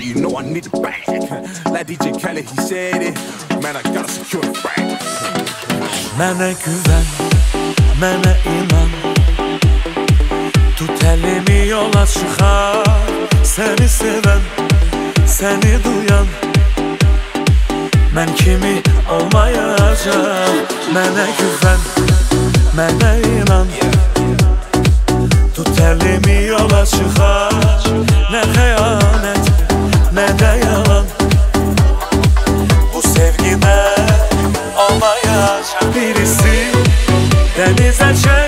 You know I need the bag. Like DJ Khaled, he said it. Man, I gotta secure the bag. Mənə güvən, mənə inan Tut elimi yola çıxar Səni sevən, səni duyan Mən kimi olmayacaq Mənə güvən, mənə inan Tut elimi yola çıxar Nə xəyanət, də yalan Bu sevgimə olmayacaq birisi. Denize çeksin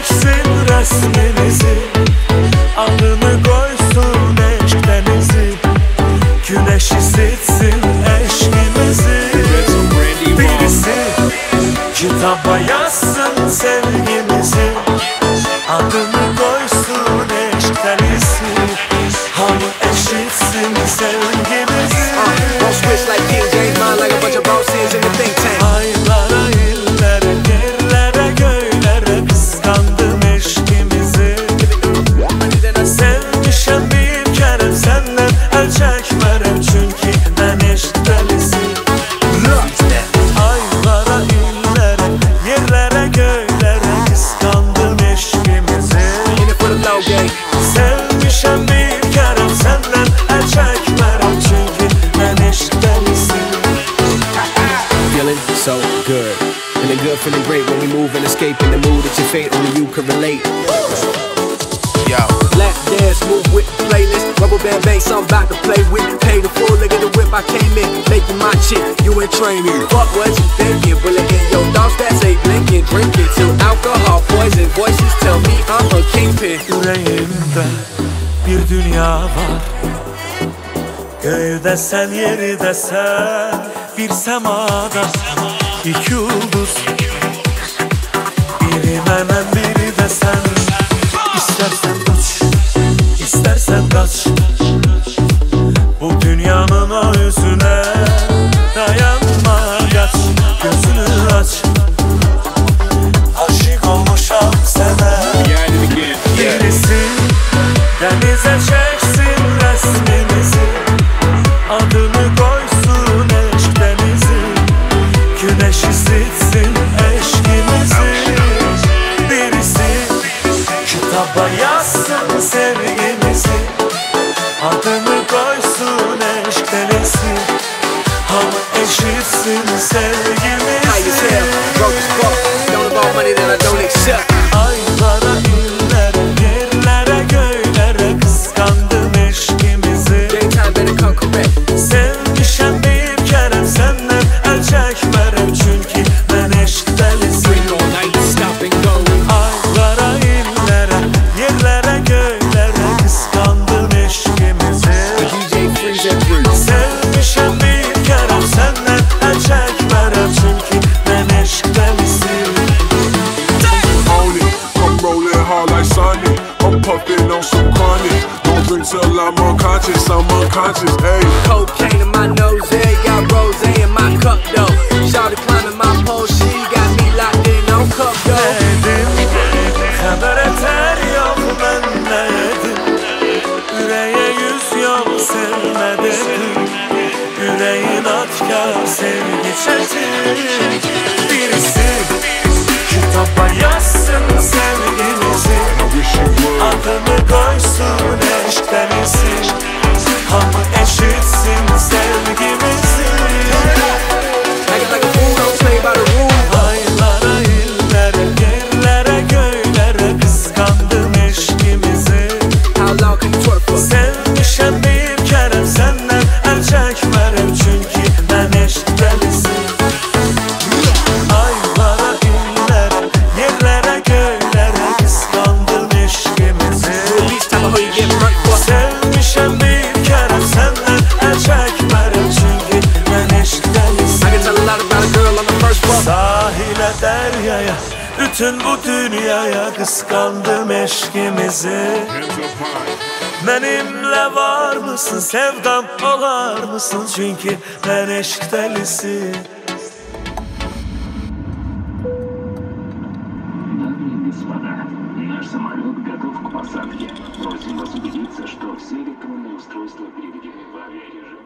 so good. And the good feeling great when we move and escape in the mood that your fate only you can relate. Yo. Lap dance, move with the playlist. Rubber band bass, I'm about to play with. Pay the full look at the whip I came in. Making my chick, you in training. Fuck what you thinking. Bullet in your dogs that say blinking. Drinking till alcohol poison. Voices tell me I'm a kingpin. Yüreğimde bir dünya var Göğde sen yeri de sen Bir semada iki yıldız. Biri menem biri de sen. İstersen uç istersen kaç kitaba yazsın sevgimizi Adını koysun eşk denizi Ama eşitsin High as hell, sevgimizi broke as fuck. Don't involve money that I don't accept. Don't drink till I'm unconscious. I'm unconscious. Hey, Cocaine in my nose, yeah, got rose in my cup though. Shawty climbing my pole, she got me locked in on cup though. Yedim Haber eter yok ben ne yedim Yüreğe yüz yol sevme dedim Yüreğin atkar sevgi çetin Birisi kitaba yazsın sevgimizi Adını koysun Sahile deryaya Bütün bu dünyaya kıskandım eşkimizi. Benimle var mısın sevdam olar mısın? Çünkü ben eşk delisi посадке. Просим вас убедиться, что все электронные устройства переведены в Проверь режим или выключи.